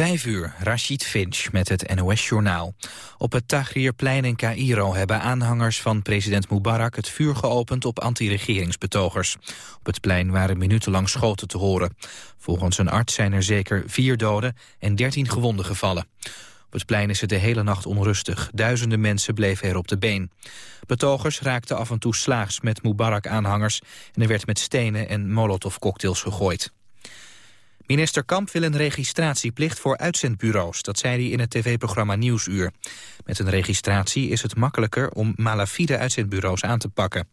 Vijf uur, Rashid Finch met het NOS-journaal. Op het Tahrirplein in Cairo hebben aanhangers van president Mubarak het vuur geopend op anti-regeringsbetogers. Op het plein waren minutenlang schoten te horen. Volgens een arts zijn er zeker vier doden en dertien gewonden gevallen. Op het plein is het de hele nacht onrustig. Duizenden mensen bleven er op de been. Betogers raakten af en toe slaags met Mubarak-aanhangers... en er werd met stenen en molotovcocktails gegooid. Minister Kamp wil een registratieplicht voor uitzendbureaus. Dat zei hij in het tv-programma Nieuwsuur. Met een registratie is het makkelijker om malafide uitzendbureaus aan te pakken.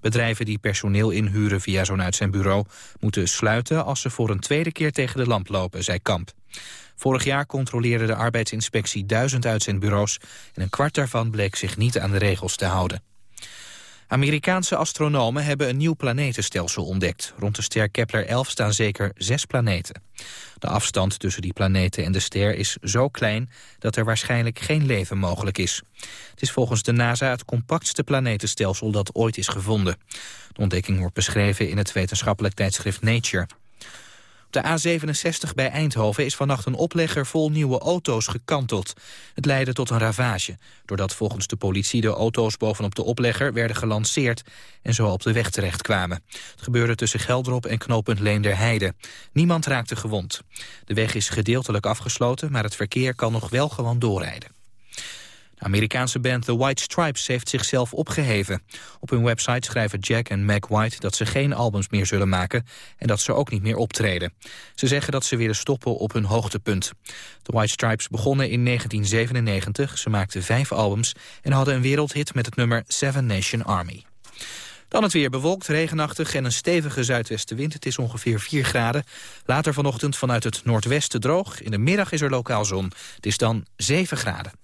Bedrijven die personeel inhuren via zo'n uitzendbureau... moeten sluiten als ze voor een tweede keer tegen de lamp lopen, zei Kamp. Vorig jaar controleerde de arbeidsinspectie duizend uitzendbureaus... en een kwart daarvan bleek zich niet aan de regels te houden. Amerikaanse astronomen hebben een nieuw planetenstelsel ontdekt. Rond de ster Kepler-11 staan zeker zes planeten. De afstand tussen die planeten en de ster is zo klein... dat er waarschijnlijk geen leven mogelijk is. Het is volgens de NASA het compactste planetenstelsel dat ooit is gevonden. De ontdekking wordt beschreven in het wetenschappelijk tijdschrift Nature. De A67 bij Eindhoven is vannacht een oplegger vol nieuwe auto's gekanteld. Het leidde tot een ravage, doordat volgens de politie de auto's bovenop de oplegger werden gelanceerd en zo op de weg terecht kwamen. Het gebeurde tussen Geldrop en knooppunt Leenderheide. Niemand raakte gewond. De weg is gedeeltelijk afgesloten, maar het verkeer kan nog wel gewoon doorrijden. Amerikaanse band The White Stripes heeft zichzelf opgeheven. Op hun website schrijven Jack en Meg White dat ze geen albums meer zullen maken... en dat ze ook niet meer optreden. Ze zeggen dat ze willen stoppen op hun hoogtepunt. The White Stripes begonnen in 1997. Ze maakten vijf albums en hadden een wereldhit met het nummer Seven Nation Army. Dan het weer bewolkt, regenachtig en een stevige zuidwestenwind. Het is ongeveer 4 graden. Later vanochtend vanuit het noordwesten droog. In de middag is er lokaal zon. Het is dan 7 graden.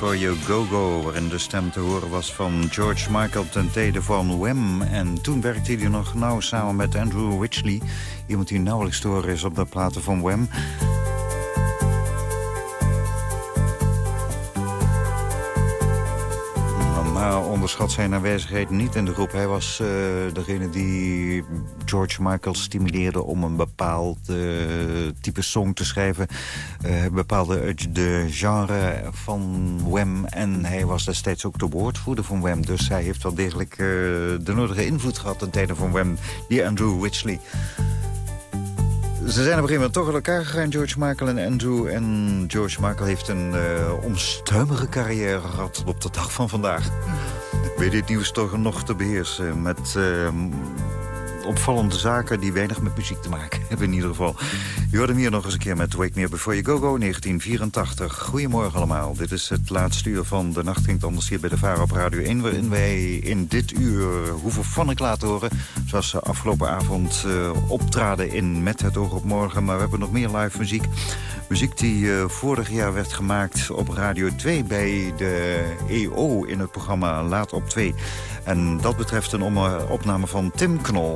Before You Go Go... waarin de stem te horen was van George Michael ten tijde van Wham. En toen werkte hij nog nauw samen met Andrew Witchley... iemand die nauwelijks te horen is op de platen van Wham... onderschat zijn aanwezigheid niet in de groep. Hij was uh, degene die George Michael stimuleerde om een bepaald uh, type song te schrijven. Hij bepaalde de genre van Wham en hij was destijds ook de woordvoerder van Wham. Dus hij heeft wel degelijk de nodige invloed gehad ten tijde van Wham, die Andrew Witchley. Ze zijn op een gegeven moment toch uit elkaar gegaan, George Michael en Andrew. En George Michael heeft een uh, onstuimige carrière gehad op de dag van vandaag. Weet dit nieuws toch nog te beheersen met... Uh, opvallende zaken die weinig met muziek te maken hebben in ieder geval. Je hoort hem hier nog eens een keer met Wake Me Up Before You Go Go 1984. Goedemorgen allemaal. Dit is het laatste uur van De Nacht Anders hier bij de Vara op Radio 1... waarin wij in dit uur hoeven van ik laten horen... zoals ze afgelopen avond uh, optraden in Met het oog op morgen. Maar we hebben nog meer live muziek. Muziek die uh, vorig jaar werd gemaakt op Radio 2 bij de EO in het programma Laat op 2. En dat betreft een opname van Tim Knol.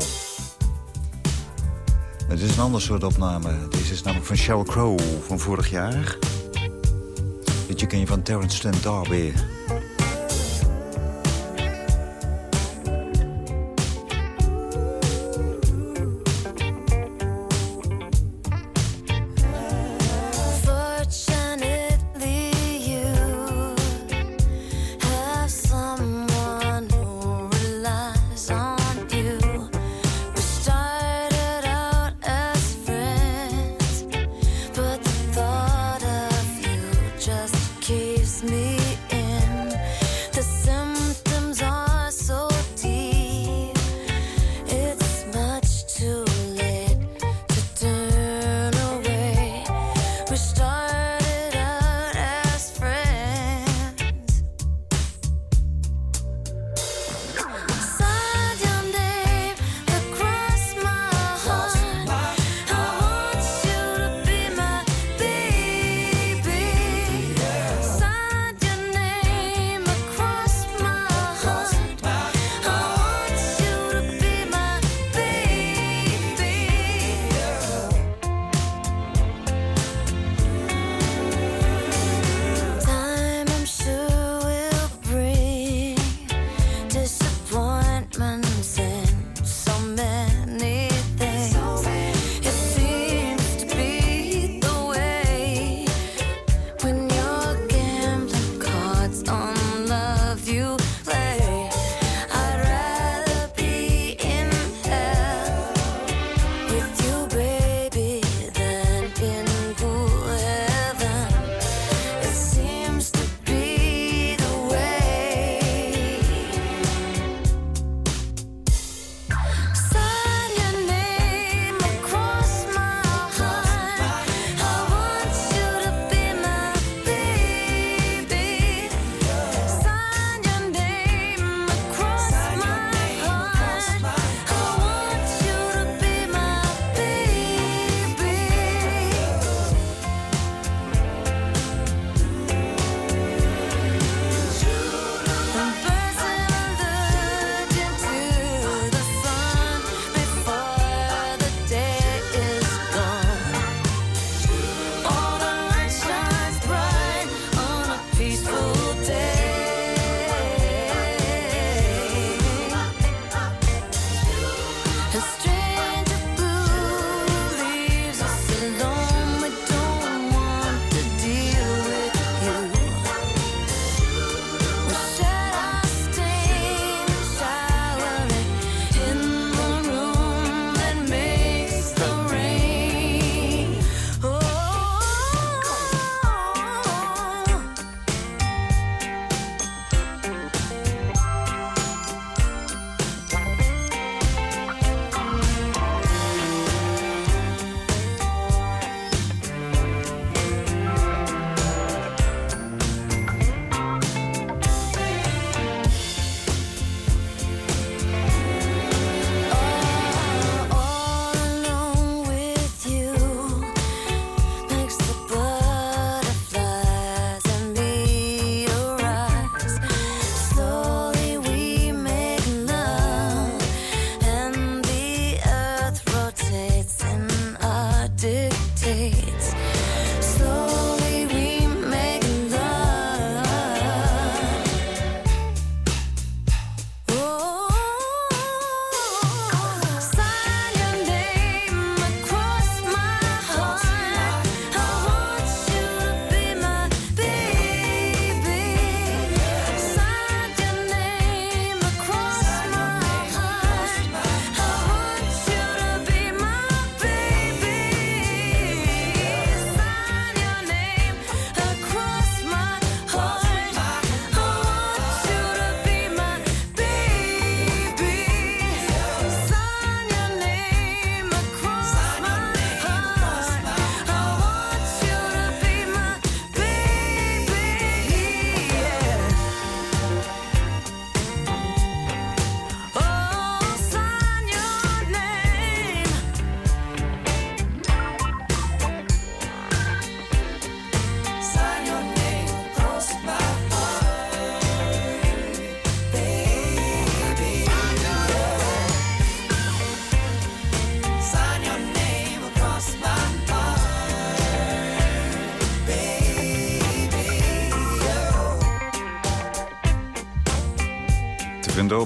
Het is een ander soort opname. Deze is namelijk van Sheryl Crow van vorig jaar. Dit ken je van Terence Stamp Darby.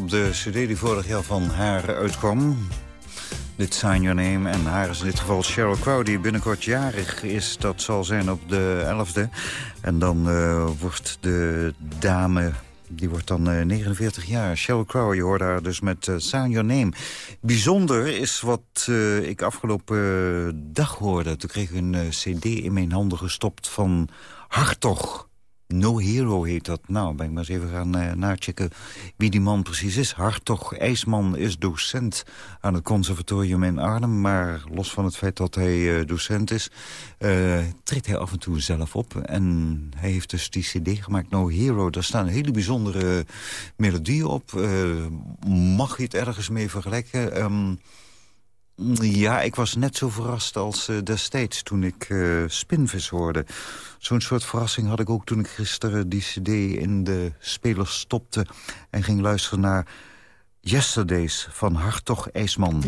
De cd die vorig jaar van haar uitkwam. Dit Sign Your Name. En haar is in dit geval Sheryl Crow, die binnenkort jarig is. Dat zal zijn op de 11e. En dan uh, wordt de dame die wordt dan uh, 49 jaar. Sheryl Crow, je hoort haar dus met uh, Sign Your Name. Bijzonder is wat ik afgelopen dag hoorde. Toen kreeg ik een cd in mijn handen gestopt van Hartog. No Hero heet dat. Nou, ben ik maar eens even gaan uh, nachecken wie die man precies is. Hartog IJsman is docent aan het conservatorium in Arnhem. Maar los van het feit dat hij uh, docent is, uh, treedt hij af en toe zelf op. En hij heeft dus die cd gemaakt, No Hero. Daar staan hele bijzondere melodieën op. mag je het ergens mee vergelijken? Um, ja, ik was net zo verrast als destijds toen ik Spinvis hoorde. Zo'n soort verrassing had ik ook toen ik gisteren die cd in de spelers stopte... en ging luisteren naar Yesterdays van Hartog IJsman.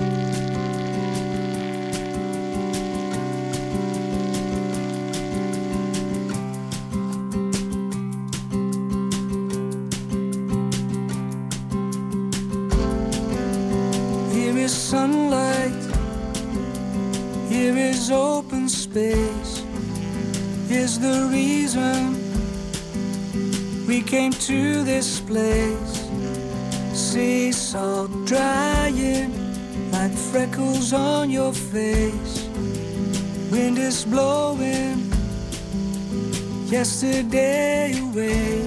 Freckles on your face. Wind is blowing yesterday away.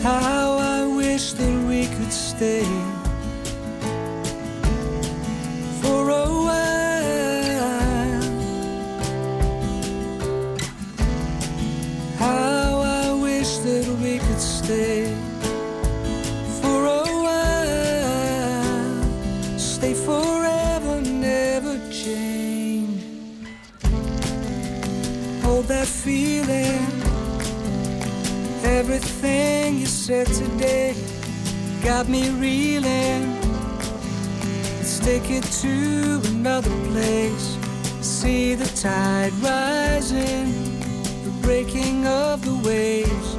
How I wish that we could stay Everything you said today got me reeling. Let's take it to another place. See the tide rising, the breaking of the waves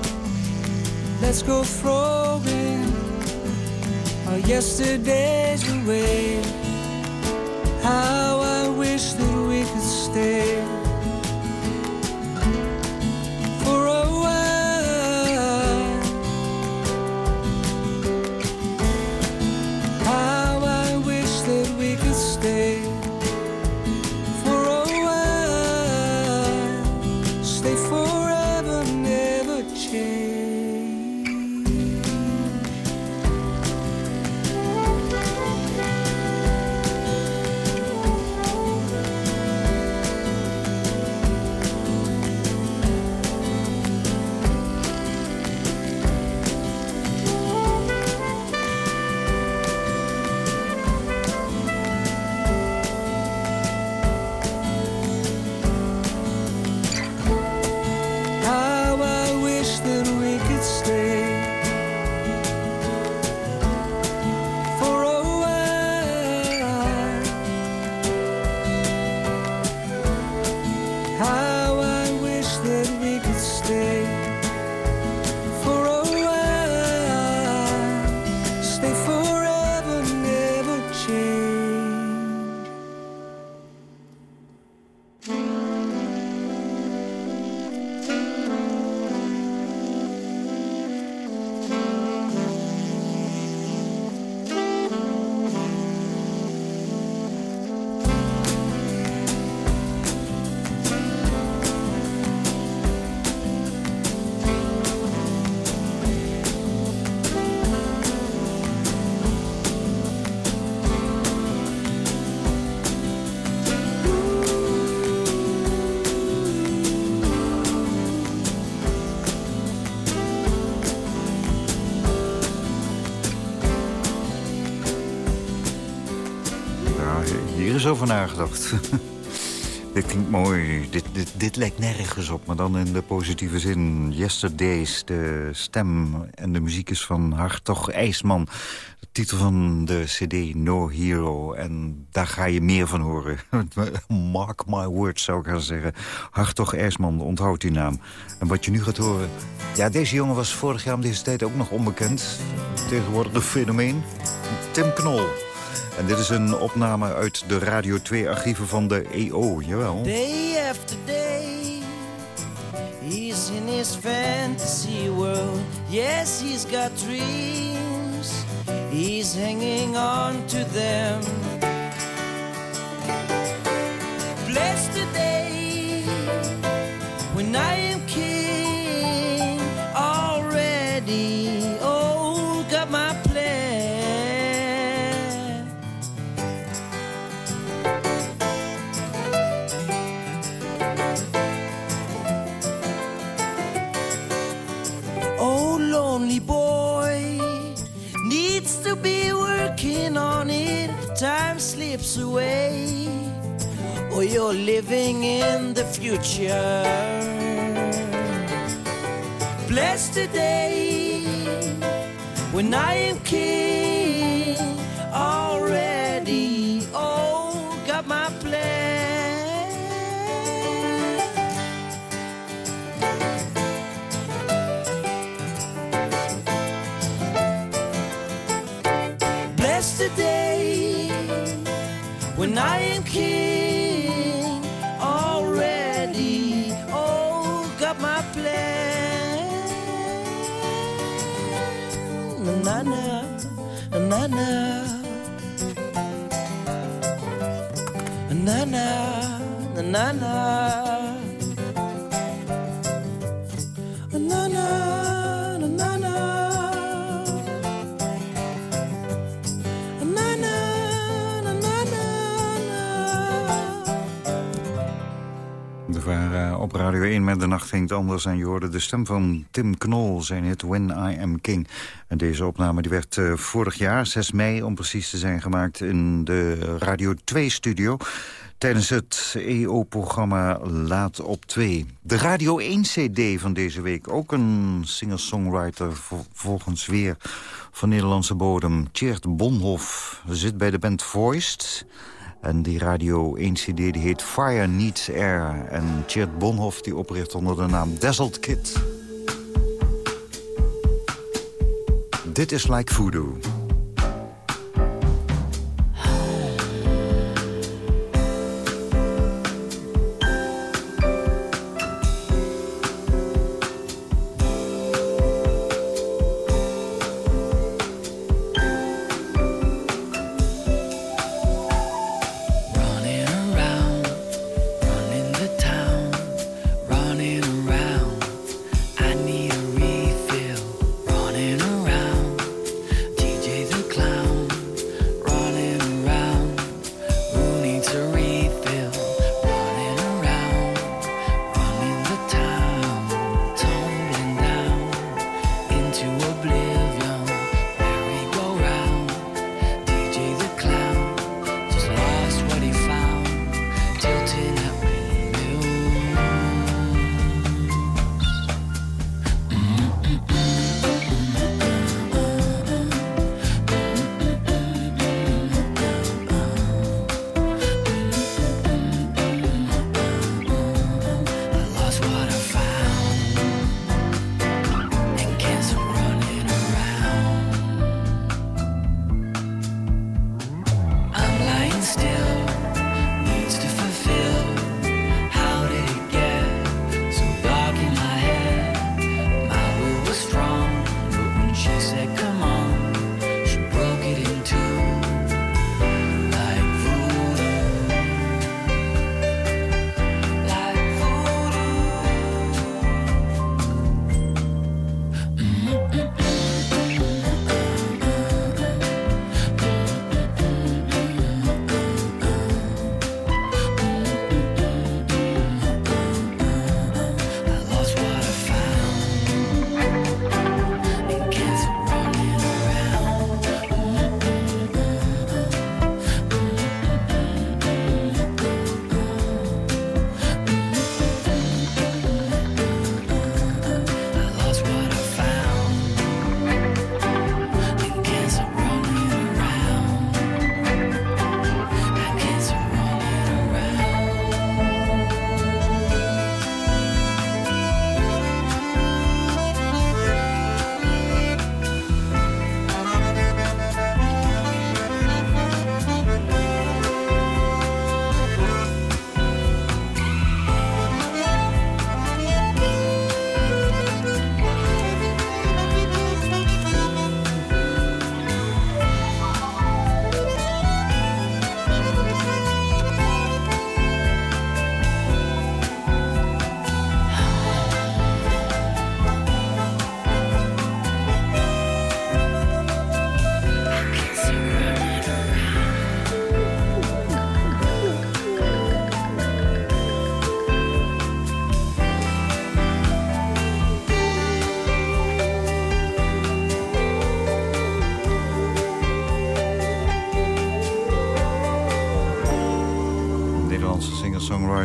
Let's go throwing our yesterdays away. How I wish that we could stay over nagedacht. dit klinkt mooi. Dit, dit, dit lijkt nergens op, maar dan in de positieve zin. Yesterdays, de stem en de muziek is van Hartog IJsman. Titel van de cd No Hero. En daar ga je meer van horen. Mark my words, zou ik gaan zeggen. Hartog Ersman, onthoud die naam. En wat je nu gaat horen... Ja, deze jongen was vorig jaar om deze tijd ook nog onbekend. Tegenwoordig een fenomeen. Tim Knol. En dit is een opname uit de Radio 2-archieven van de EO, jawel. Day after day He's in his fantasy world Yes, he's got dreams He's hanging on to them Blessed the day When I Time slips away. or you're living in the future. Blessed the day when I am king already. Oh, got my when I am king already. Oh, got my plan. Na na na na na na na na op Radio 1 met De Nacht Het Anders... en je de stem van Tim Knol, zijn hit When I Am King. En deze opname die werd eh, vorig jaar, 6 mei om precies te zijn gemaakt... in de Radio 2-studio tijdens het EO-programma Laat op 2. De Radio 1-cd van deze week, ook een singer-songwriter... vol- volgens weer van Nederlandse bodem. Tjeerd Bonhoff zit bij de band Voiced... En die Radio 1-cd die heet Fire Needs Air. En Tjeerd Bonhoff die opricht onder de naam Dazzled Kid. Dit is Like Voodoo.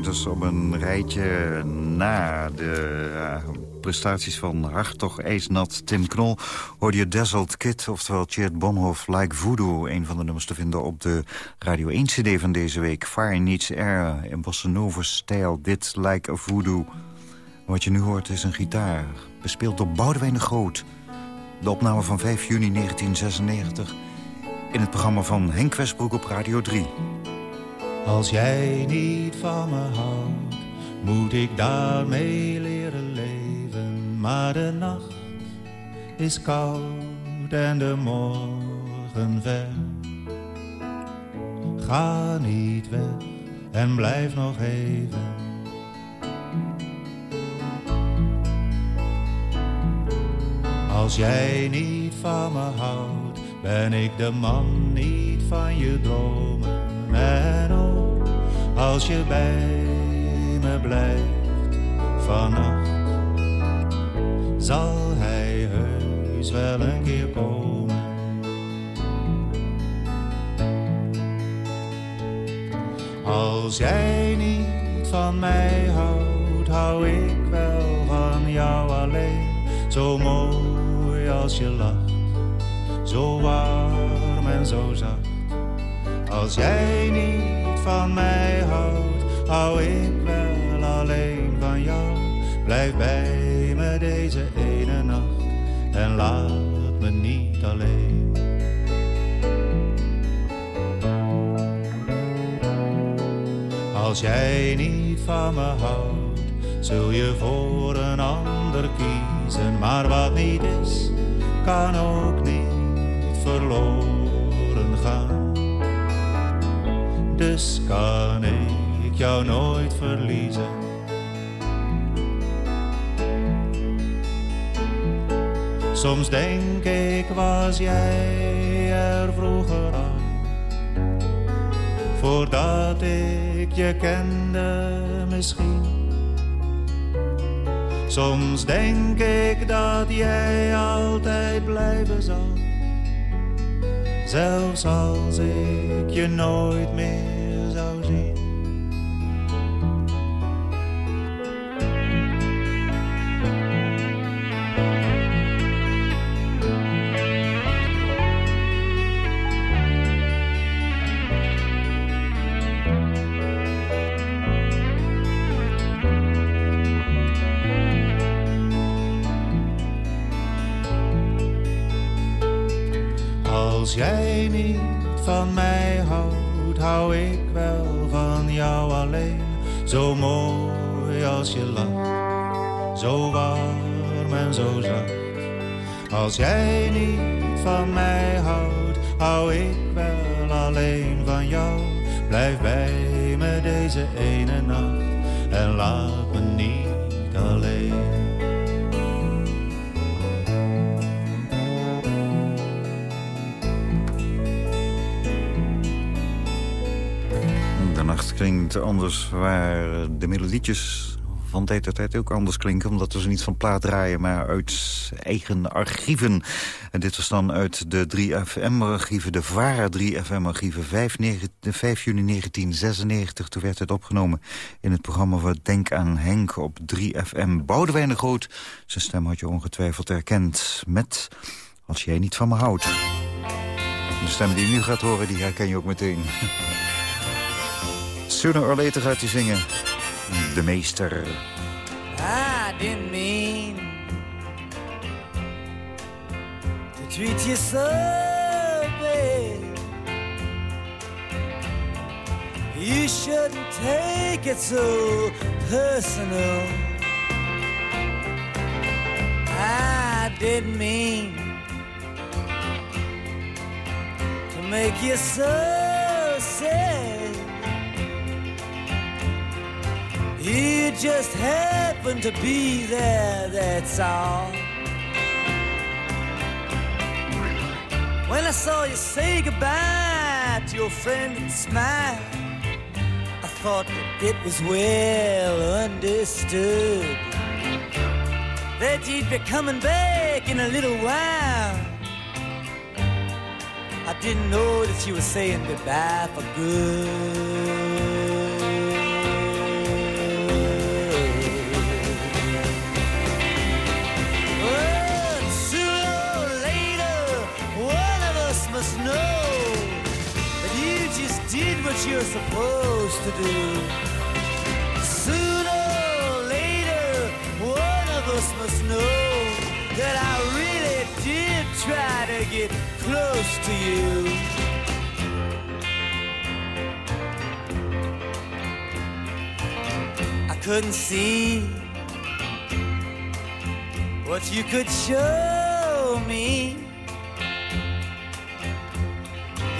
Songwriters op een rijtje na de uh, prestaties van Hartog, IJsnat, Tim Knol... hoorde je Dazzled Kid, oftewel Tjeerd Bonhoff, Like Voodoo... een van de nummers te vinden op de Radio 1-cd van deze week. Fire Needs Air, in bossa nova-stijl, dit Like a Voodoo. Wat je nu hoort is een gitaar, bespeeld door Boudewijn de Groot... De opname van 5 juni 1996 in het programma van Henk Westbroek op Radio 3. Als jij niet van me houdt, moet ik daarmee leren leven. Maar de nacht is koud en de morgen ver. Ga niet weg en blijf nog even Als jij niet van me houdt, ben ik de man niet van je dromen. Als je bij me blijft vannacht, zal hij heus wel een keer komen. Als jij niet van mij houdt, hou ik wel van jou alleen. Zo mooi als je lacht. Zo warm en zo zacht. Als jij niet van mij houdt, hou ik wel alleen van jou. Blijf bij me deze ene nacht en laat me niet alleen. Als jij niet van me houdt, zul je voor een ander kiezen. Maar wat niet is, kan ook niet verloren Dus kan ik jou nooit verliezen. Soms denk ik, was jij er vroeger aan? Voordat ik je kende misschien Soms denk ik dat jij altijd blijven zal. Zelfs als ik je nooit meer jij niet van mij houdt, hou ik wel van jou alleen. Zo mooi als je lacht, zo warm en zo zacht. Als jij niet van mij houdt, hou ik wel alleen van jou. Blijf bij me deze ene nacht en laat me niet alleen. Klinkt anders waar de melodietjes van tijd tot tijd ook anders klinken... omdat we ze niet van plaat draaien, maar uit eigen archieven. En dit was dan uit de 3FM-archieven, de VARA 3FM-archieven... 5, 5, juni 1996, toen werd het opgenomen in het programma... van Denk aan Henk op 3FM. Boudewijn de Groot, zijn stem had je ongetwijfeld herkend... met Als jij niet van me houdt. De stem die je nu gaat horen, die herken je ook meteen. Sooner or later gaat hij zingen. De meester. I didn't mean to treat you so bad. You shouldn't take it so personal. I didn't mean to make you so sad. You just happened to be there, that's all. When I saw you say goodbye to your friend and smile, I thought that it was well understood that you'd be coming back in a little while. I didn't know that you were saying goodbye for good. To do. Sooner or later, one of us must know that I really did try to get close to you. I couldn't see what you could show me.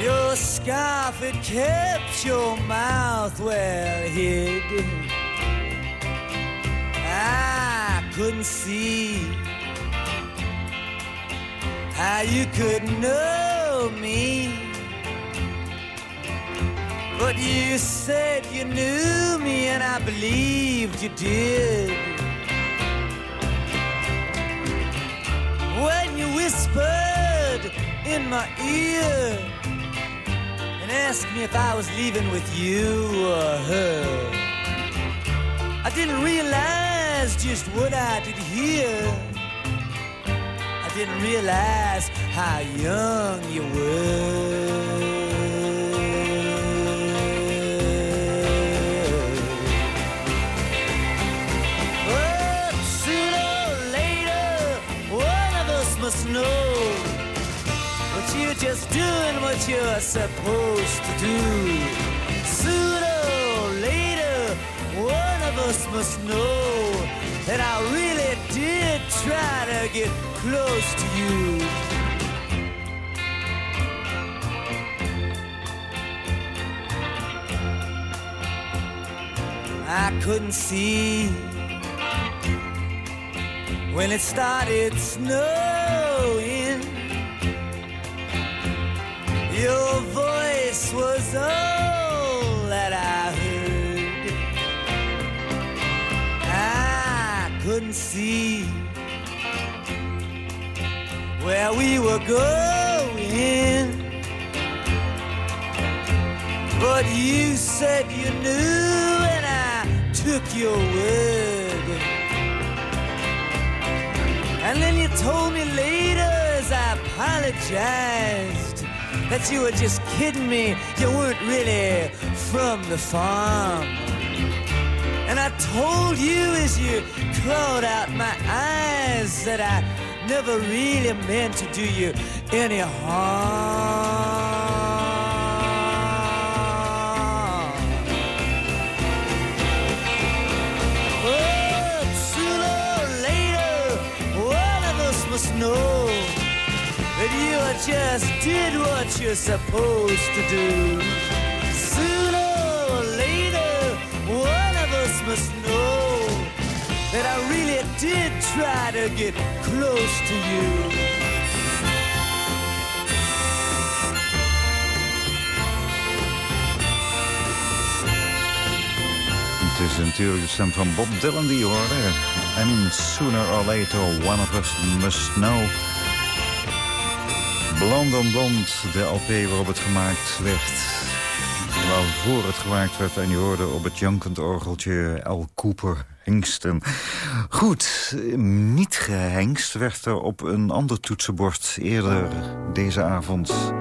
Your scarf, it kept your mouth well hid. I couldn't see how you could know me. But you said you knew me, and I believed you did. When you whispered in my ear asked me if I was leaving with you or her, I didn't realize just what I did hear. I didn't realize how young you were. You're supposed to do. Sooner or later, one of us must know that I really did try to get close to you. I couldn't see when it started snowing. Your voice was all that I heard. I couldn't see where we were going. But you said you knew, and I took your word. And then you told me later as I apologized that you were just kidding me. You weren't really from the farm. And I told you as you clawed out my eyes that I never really meant to do you any harm. But sooner or later, one of us must know you just did what you're supposed to do. Sooner or later, one of us must know that I really did try to get close to you. Het is natuurlijk de stem van Bob Dylan die je hoorde. En sooner or later, one of us must know. Blond on Blond, de LP waarop het gemaakt werd. Waarvoor het gemaakt werd en je hoorde op het jankend orgeltje L. Cooper Hengsten. Goed, niet gehengst werd er op een ander toetsenbord eerder deze avond.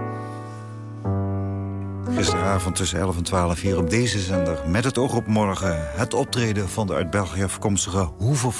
Gisteravond tussen 11 en 12 hier op deze zender. Met het oog op morgen. Het optreden van de uit België afkomstige Hoeve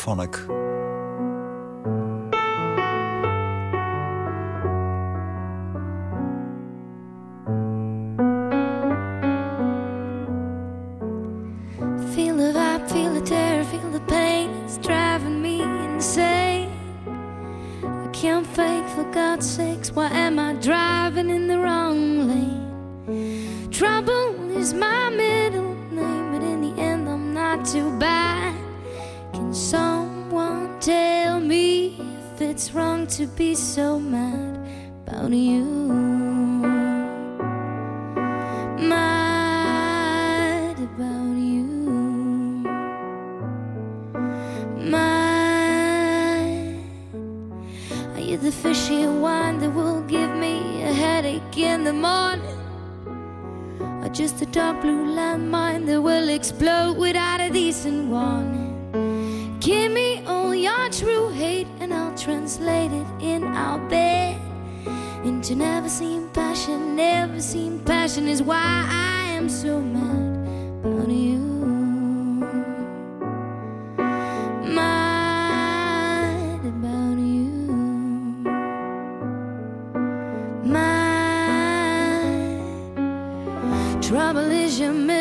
trouble is your.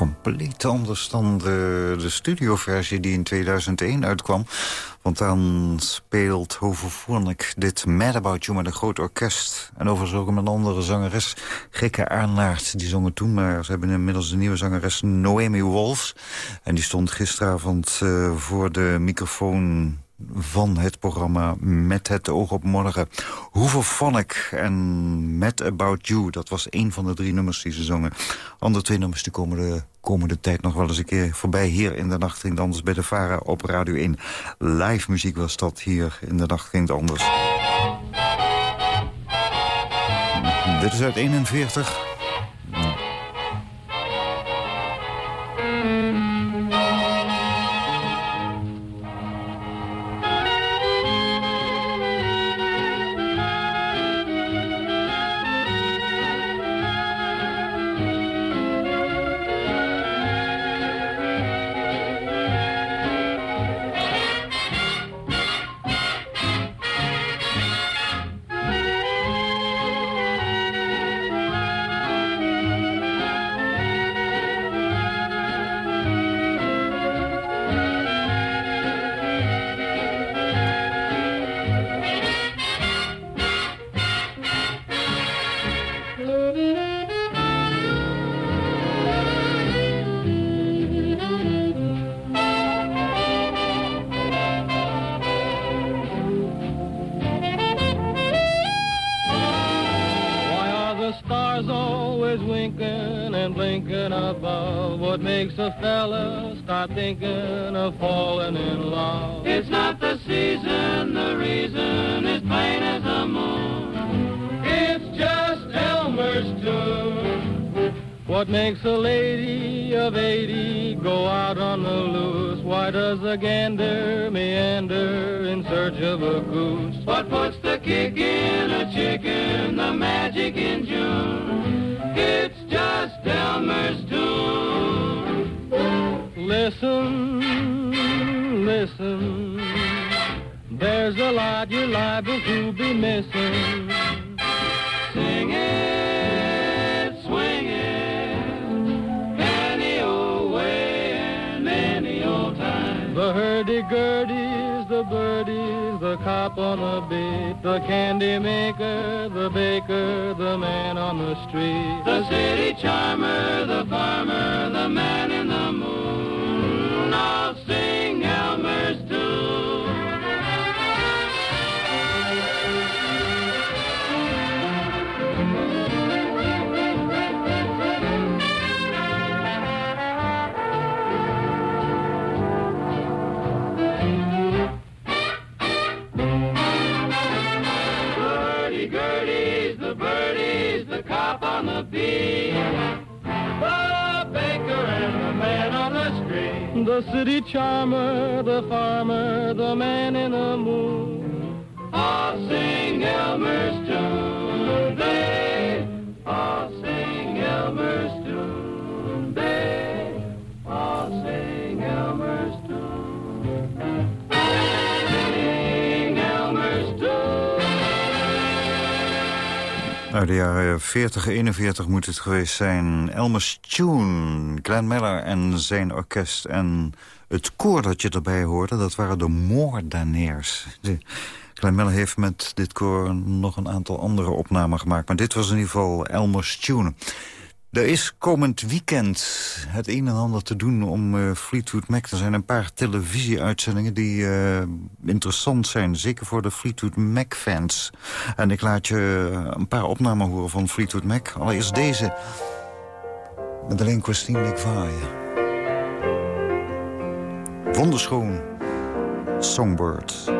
Compleet anders dan de, studioversie die in 2001 uitkwam. Want dan speelt Hovervoornik dit Mad About You met een groot orkest. En overigens ook een andere zangeres, Gikke Arnaert. Die zongen toen, maar ze hebben inmiddels een nieuwe zangeres, Noemi Wolfs. En die stond gisteravond eh, voor de microfoon van het programma Met het oog op morgen. Hoeverphonic en Met About You. Dat was een van de drie nummers die ze zongen. Andere twee nummers die komen de komende tijd nog wel eens een keer voorbij. Hier in de Nacht het Anders bij de Vara op Radio 1. Live muziek was dat hier in de Nacht het Anders. Dit is uit 41. What makes a lady of 80 go out on the loose? Why does a gander meander in search of a goose? What puts the kick in a chicken, the magic in June? It's just Elmer's tune. Listen, listen. There's a lot you're liable to be missing. Sing it, The hurdy-gurdy's the birdies, the cop on the beat, the candy maker, the baker, the man on the street, the city charmer, the farmer, the man in the moon. The city charmer, the farmer, the man in the moon. I'll sing Elmer's tune. They all sing Elmer's tune. They all sing Uit de jaren 40, 41 moet het geweest zijn. Elmer's Tune, Glenn Miller en zijn orkest. En het koor dat je erbij hoorde, dat waren de Moordaneers. De- Glenn Miller heeft met dit koor nog een aantal andere opnamen gemaakt. Maar dit was in ieder geval Elmer's Tune. Er is komend weekend het een en ander te doen om eh, Fleetwood Mac. Er zijn een paar televisieuitzendingen die eh, interessant zijn. Zeker voor de Fleetwood Mac-fans. En ik laat je een paar opnamen horen van Fleetwood Mac. Allereerst deze. Met alleen Christine McVie. Wonderschoon. Songbird.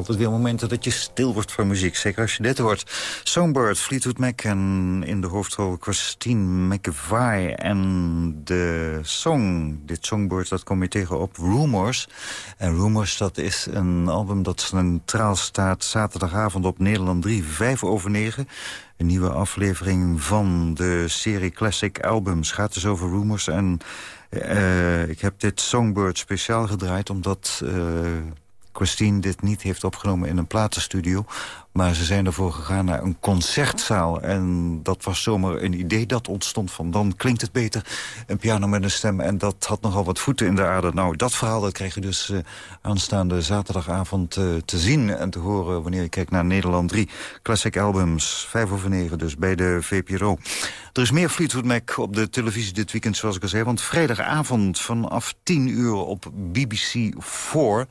Altijd weer momenten dat je stil wordt van muziek. Zeker als je dit hoort. Songbird, Fleetwood Mac en in de hoofdrol Christine McVie. En de song, dit Songbird, dat kom je tegen op Rumors. En Rumors, dat is een album dat centraal staat zaterdagavond op Nederland 3, 5 over 9. Een nieuwe aflevering van de serie Classic Albums. Gaat dus over Rumors en... eh, ik heb dit Songbird speciaal gedraaid omdat... eh, Christine dit niet heeft opgenomen in een platenstudio. Maar ze zijn ervoor gegaan naar een concertzaal. En dat was zomaar een idee dat ontstond van... dan klinkt het beter, een piano met een stem. En dat had nogal wat voeten in de aarde. Nou, dat verhaal dat krijg je dus uh, aanstaande zaterdagavond uh, te zien... en te horen wanneer je kijkt naar Nederland 3. Classic Albums, 5 over 9, dus bij de VPRO. Er is meer Fleetwood Mac op de televisie dit weekend, zoals ik al zei. Want vrijdagavond vanaf 10 uur op BBC 4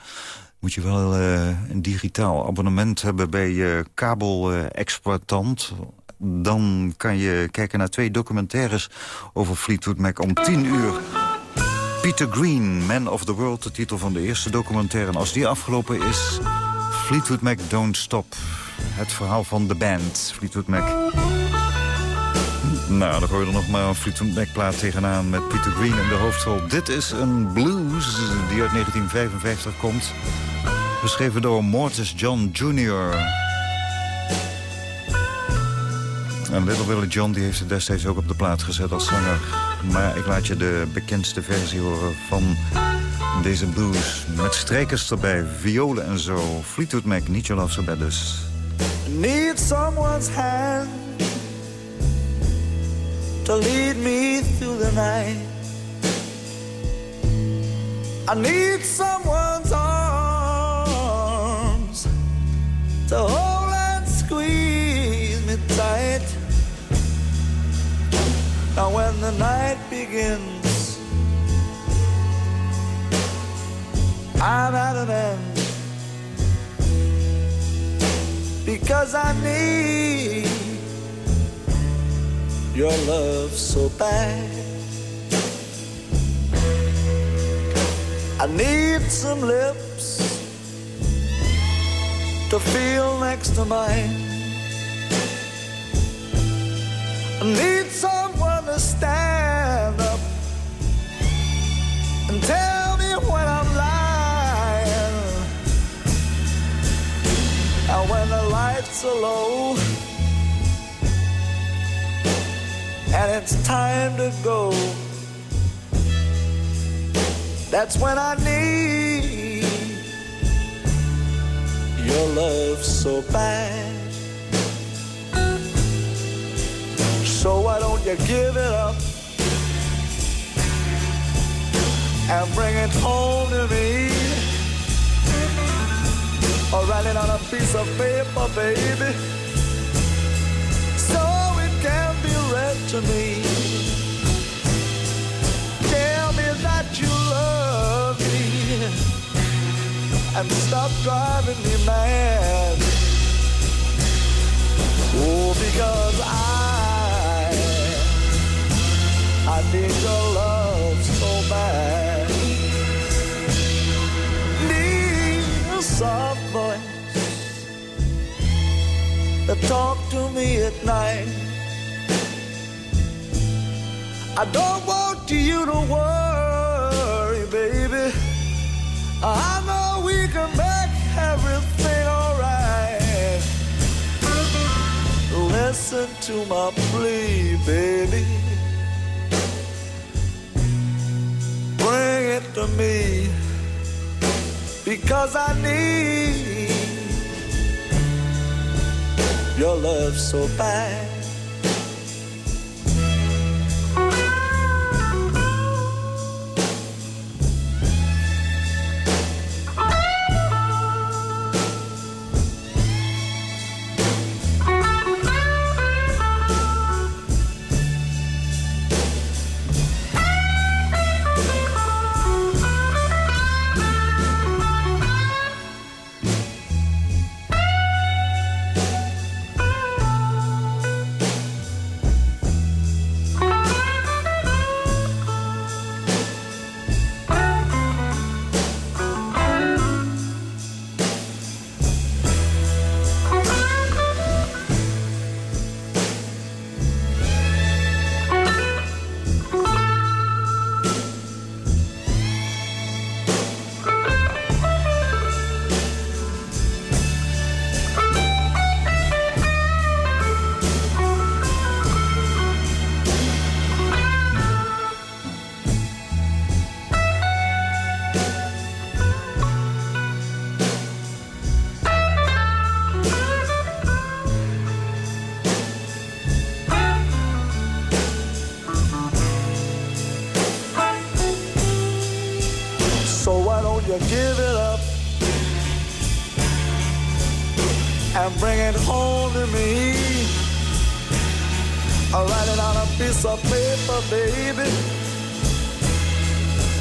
moet je wel uh, een digitaal abonnement hebben bij je kabelexploitant. Dan kan je kijken naar twee documentaires over Fleetwood Mac om 10 uur. Peter Green, Man of the World, de titel van de eerste documentaire. En als die afgelopen is, Fleetwood Mac Don't Stop. Het verhaal van de band Fleetwood Mac. Nou, dan gooi je er nog maar een Fleetwood Mac-plaat tegenaan met Peter Green in de hoofdrol. Dit is een blues die uit 1955 komt. Beschreven door Mortis John Jr. En Little Willie John die heeft het destijds ook op de plaat gezet als zanger. Maar ik laat je de bekendste versie horen van deze blues. Met strijkers erbij, violen en zo. Fleetwood Mac, niet Your Love So dus. Need someone's hand To lead me through the night. I need someone's arms To hold and squeeze me tight. Now when the night begins I'm at an end. Because I need your love so bad. I need some lips To feel next to mine. I need someone to stand up And tell me when I'm lying. And when the lights are low And it's time to go. That's when I need Your love so bad. So why don't you give it up And bring it home to me? Or write it on a piece of paper, baby to me. Tell me that you love me And stop driving me mad. Oh, because I I need your love so bad. Need a soft voice That talk to me at night I don't want you to worry, baby. I know we can make everything alright. Listen to my plea, baby. Bring it to me Because I need Your love so bad and bring it home to me. I write it on a piece of paper, baby,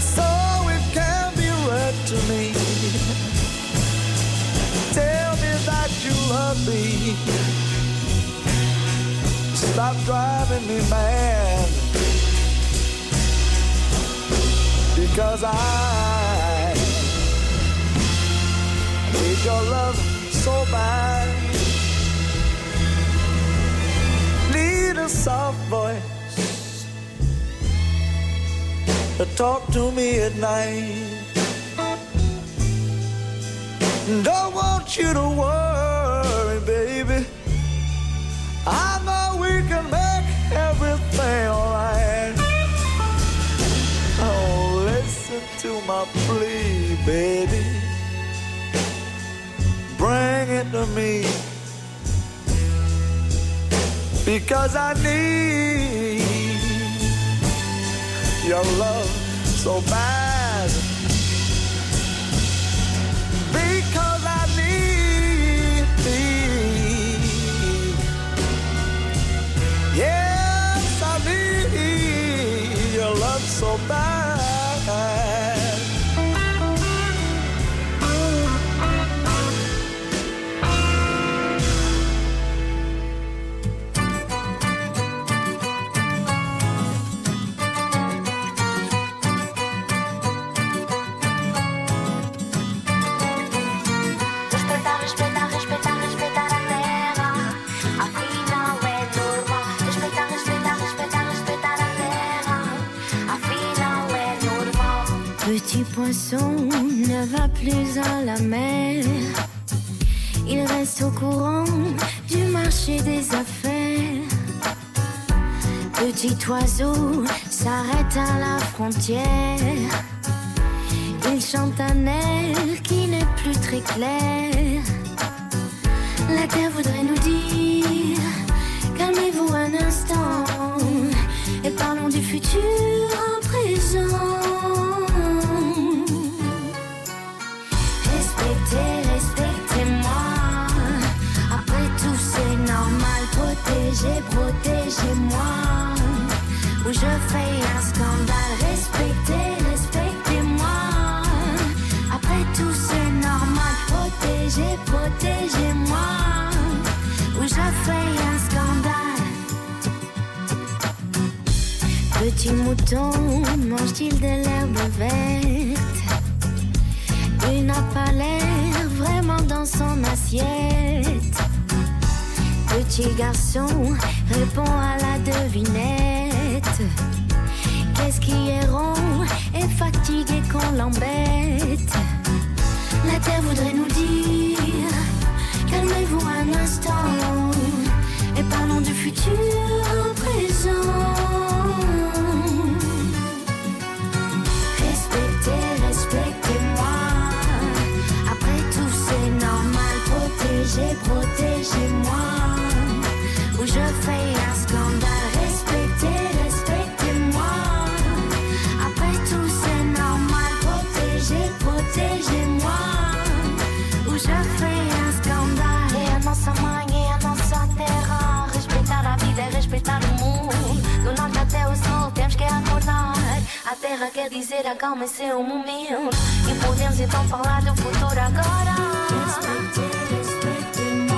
so it can be read to me. Tell me that you love me. Stop driving me mad. Because I need your love so bad. Soft voice talk to me at night. Don't want you to worry, baby. I know we can make everything alright. Oh, listen to my plea, baby. Bring it to me. Because I need your love so bad. Petit poisson ne va plus à la mer. Il reste au courant du marché des affaires. Petit oiseau s'arrête à la frontière. Il chante un air qui n'est plus très clair. La terre voudrait nous dire Calmez-vous un instant et parlons du futur en présent. Ou je fais un scandale. Respectez, respectez-moi. Après tout, c'est normal. Protégez, protégez-moi. Ou je fais un scandale. Petit mouton, mange-t-il de l'herbe verte? Il n'a pas l'air vraiment dans son assiette. Petit garçon répond à la devinette. Qu'est-ce qui est rond et fatigué qu'on l'embête? La terre voudrait nous dire Calmez-vous un instant et parlons du futur en présent. Respectez, respectez-moi. Après tout, c'est normal. Protégez, protégez-moi. Ou je fais quer dizer acalme-se um momento. E podemos então falar do futuro agora. Respeite, respeite-me.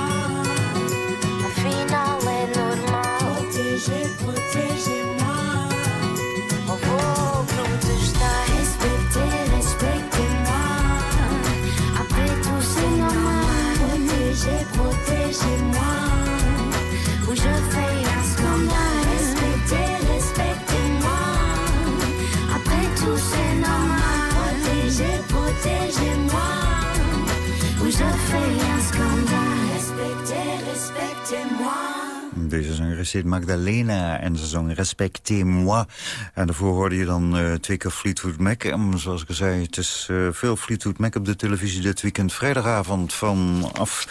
Afinal é normal. Proteger, proteger-me. mais. Eu vou protestar. Respeitar, respeitar mais. Apre-tu sem amar. Proteger, proteger mais. Hoje eu Deze zangeres heet Magdalena en ze zong Respectez-moi. En daarvoor hoorde je dan eh, twee keer Fleetwood Mac. En zoals ik zei, het is eh, veel Fleetwood Mac op de televisie dit weekend. Vrijdagavond vanaf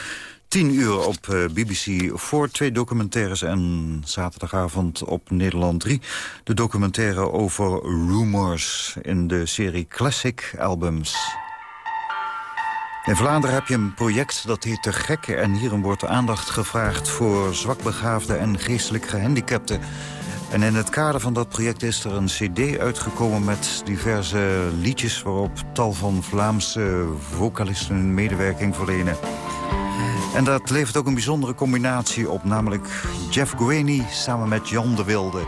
10 uur op eh, BBC voor twee documentaires... en zaterdagavond op Nederland 3 de documentaire over Rumors in de serie Classic Albums. In Vlaanderen heb je een project dat heet Te Gek... en hierin wordt aandacht gevraagd voor zwakbegaafden en geestelijk gehandicapten. En in het kader van dat project is er een cd uitgekomen... met diverse liedjes waarop tal van Vlaamse vocalisten hun medewerking verlenen. En dat levert ook een bijzondere combinatie op, namelijk Jeff Gueni samen met Jan de Wilde.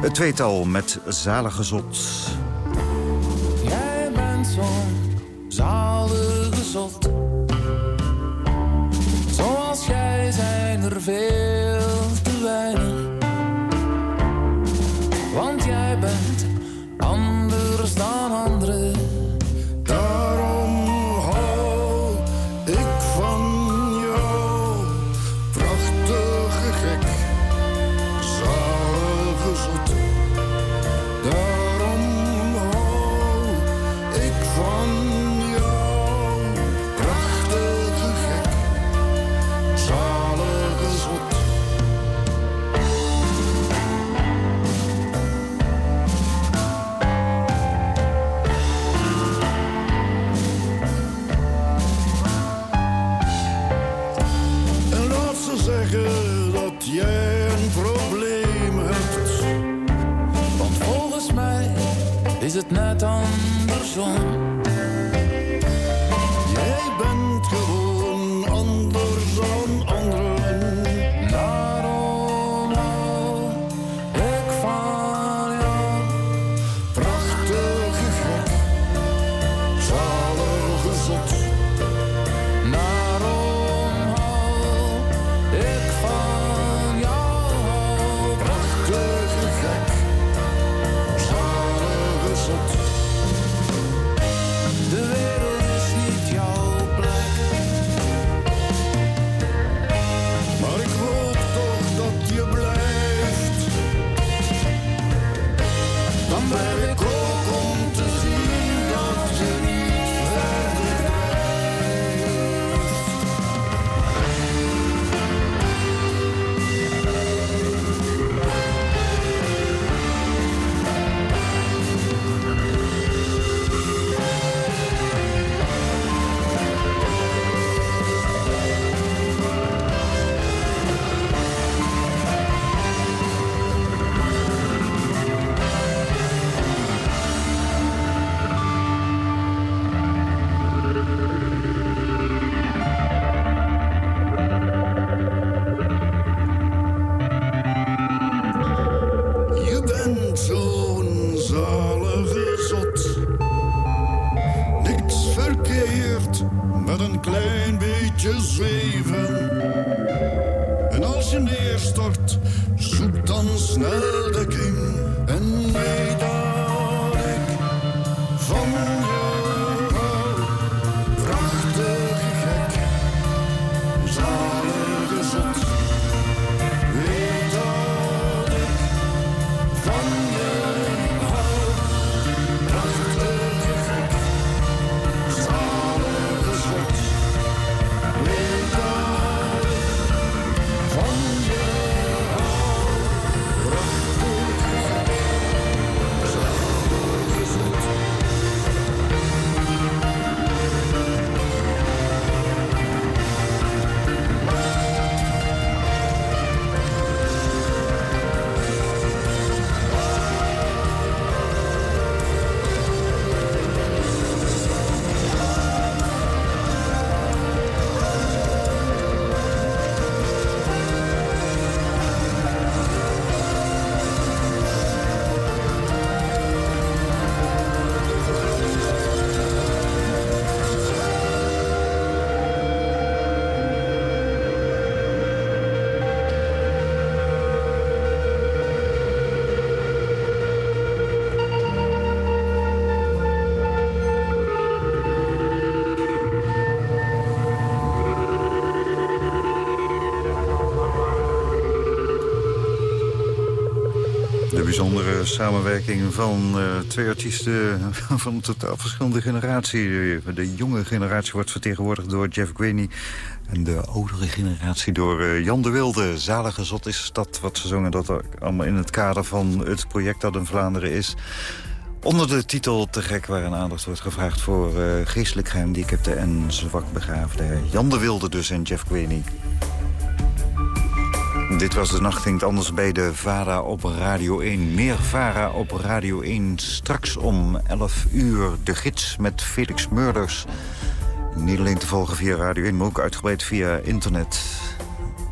Het tweetal met Zalige Zot. Jij bent zalige zot. Zoals jij zijn er veel bijzondere samenwerking van eh, twee artiesten van een totaal verschillende generatie. De jonge generatie wordt vertegenwoordigd door Jeff Gueni... en de oudere generatie door eh, Jan de Wilde. Zalige zot is dat wat ze zongen, dat allemaal in het kader van het project dat in Vlaanderen is... Onder de titel Te gek waarin aandacht wordt gevraagd voor uh, geestelijk gehandicapten en zwak begaafden. Jan de Wilde dus en Jeff Queenie. Dit was de nacht het anders bij de VARA op Radio 1. Meer VARA op Radio 1. Straks om 11 uur de gids met Felix Murders. Niet alleen te volgen via Radio 1, maar ook uitgebreid via internet.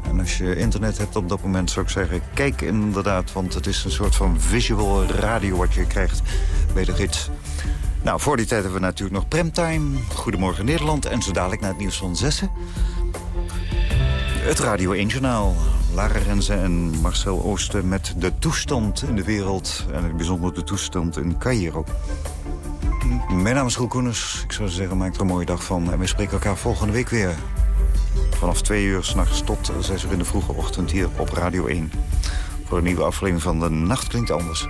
En als je internet hebt op dat moment zou ik zeggen... kijk inderdaad, want het is een soort van visual radio wat je krijgt bij de gids. Nou, voor die tijd hebben we natuurlijk nog Premtime. Goedemorgen Nederland. En zo dadelijk naar het nieuws van Zessen. Het Radio 1-journaal. Lara Renze en Marcel Oosten met de toestand in de wereld. En in het bijzonder de toestand in Cairo. Mijn naam is Roel Koeners. Ik zou zeggen, maak er een mooie dag van. En we spreken elkaar volgende week weer. Vanaf twee uur s'nachts tot zes uur in de vroege ochtend hier op Radio 1. Voor een nieuwe aflevering van De Nacht Klinkt Anders.